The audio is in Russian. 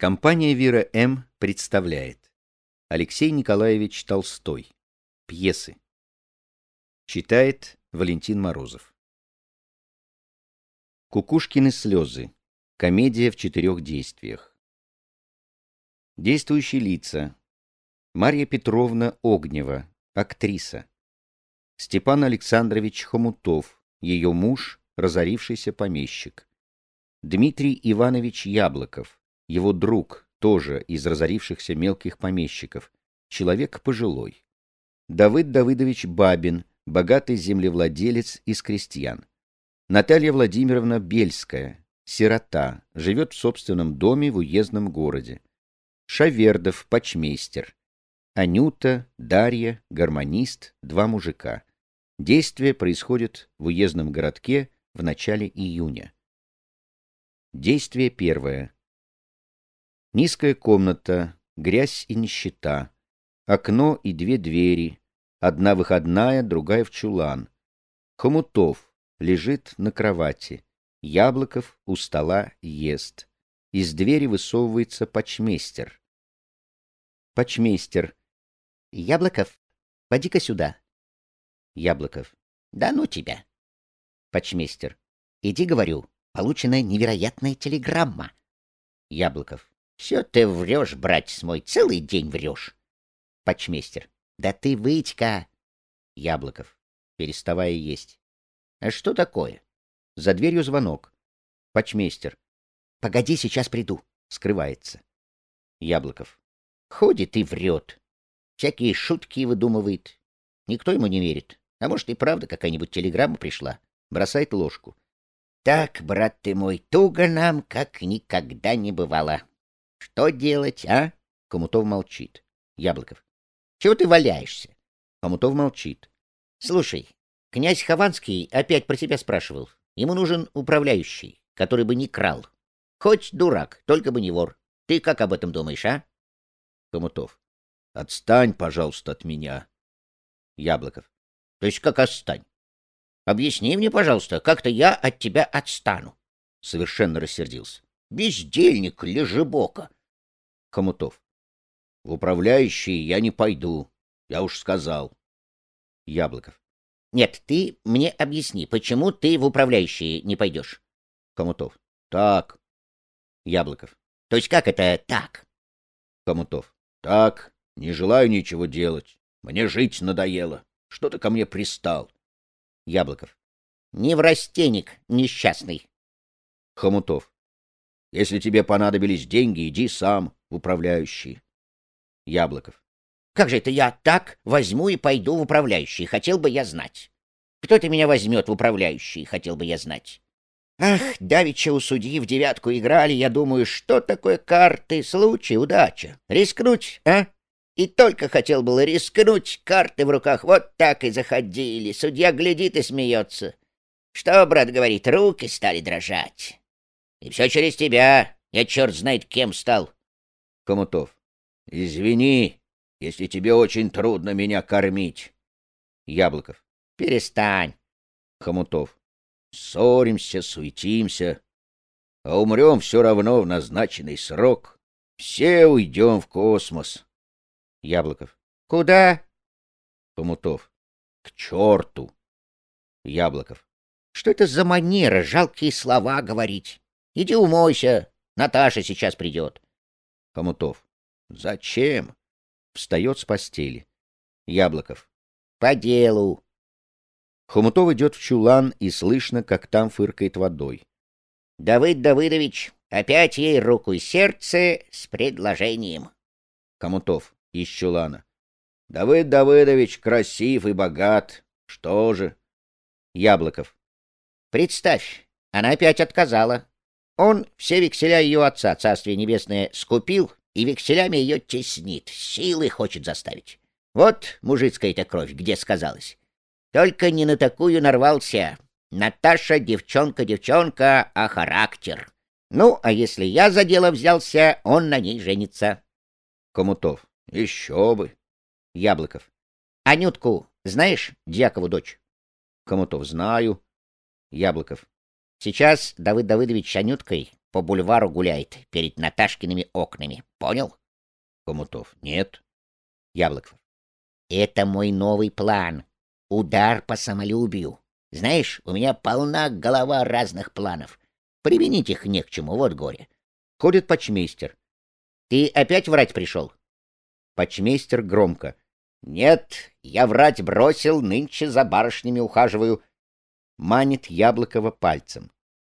Компания «Вира М.» представляет Алексей Николаевич Толстой. Пьесы. Читает Валентин Морозов. Кукушкины слезы. Комедия в четырех действиях. Действующие лица. Марья Петровна Огнева, актриса. Степан Александрович Хомутов, ее муж, разорившийся помещик. Дмитрий Иванович Яблоков, его друг, тоже из разорившихся мелких помещиков, человек пожилой. Давыд Давыдович Бабин, богатый землевладелец из крестьян. Наталья Владимировна Бельская, сирота, живет в собственном доме в уездном городе. Шавердов, почмейстер. Анюта, Дарья, гармонист, два мужика. Действие происходит в уездном городке в начале июня. Действие первое. Низкая комната, грязь и нищета, окно и две двери, одна выходная, другая в чулан. Хомутов лежит на кровати, Яблоков у стола ест. Из двери высовывается почмейстер. Почмейстер. Яблоков, поди-ка сюда. Яблоков. Да ну тебя. Почмейстер. Иди, говорю, получена невероятная телеграмма. Яблоков. Все ты врешь, братец мой, целый день врешь. Почмейстер. Да ты вытька. Яблоков, переставая есть. А что такое? За дверью звонок. Почмейстер. Погоди, сейчас приду. Скрывается. Яблоков. Ходит и врет. Всякие шутки выдумывает. Никто ему не верит. А может и правда какая-нибудь телеграмма пришла. Бросает ложку. Так, брат ты мой, туго нам, как никогда не бывало. Что делать, а? Комутов молчит. Яблоков. Чего ты валяешься? Комутов молчит. Слушай, князь Хованский опять про тебя спрашивал. Ему нужен управляющий, который бы не крал. Хоть дурак, только бы не вор. Ты как об этом думаешь, а? Комутов. Отстань, пожалуйста, от меня. Яблоков. То есть как отстань? Объясни мне, пожалуйста, как-то я от тебя отстану. Совершенно рассердился. Бездельник лежебока. Хомутов. В управляющие я не пойду. Я уж сказал. Яблоков. Нет, ты мне объясни, почему ты в управляющие не пойдешь? Хомутов. Так. Яблоков. То есть как это так? Хомутов. Так, не желаю ничего делать. Мне жить надоело. Что ты ко мне пристал? Яблоков. Не в растенник несчастный. Хомутов. Если тебе понадобились деньги, иди сам управляющий. Яблоков. Как же это я так возьму и пойду в управляющий? Хотел бы я знать. Кто ты меня возьмет в управляющий? Хотел бы я знать. Ах, давеча у судьи в девятку играли, я думаю, что такое карты, случай, удача. Рискнуть, а? И только хотел было рискнуть, карты в руках вот так и заходили. Судья глядит и смеется. Что, брат говорит, руки стали дрожать. И все через тебя. Я черт знает кем стал. Комутов. Извини, если тебе очень трудно меня кормить. Яблоков. Перестань. Хомутов. Ссоримся, суетимся, а умрем все равно в назначенный срок. Все уйдем в космос. Яблоков. Куда? Хомутов. К черту. Яблоков. Что это за манера жалкие слова говорить? Иди умойся, Наташа сейчас придет. Хомутов. Зачем? Встает с постели. Яблоков. По делу. Хомутов идет в чулан, и слышно, как там фыркает водой. Давыд Давыдович, опять ей руку и сердце с предложением. Хомутов из чулана. Давыд Давыдович красив и богат. Что же? Яблоков. Представь, она опять отказала. Он все векселя ее отца, царствие небесное, скупил и векселями ее теснит, силы хочет заставить. Вот мужицкая-то кровь, где сказалась. Только не на такую нарвался. Наташа девчонка-девчонка, а характер. Ну, а если я за дело взялся, он на ней женится. Комутов. Еще бы. Яблоков. Анютку знаешь, Дьякову дочь? Комутов. Знаю. Яблоков. Сейчас Давыд Давыдович Анюткой по бульвару гуляет перед Наташкиными окнами. Понял? Хомутов. Нет. Яблоков. Это мой новый план. Удар по самолюбию. Знаешь, у меня полна голова разных планов. Применить их не к чему, вот горе. Ходит почмейстер. Ты опять врать пришел? Почмейстер громко. Нет, я врать бросил, нынче за барышнями ухаживаю. Манит Яблокова пальцем.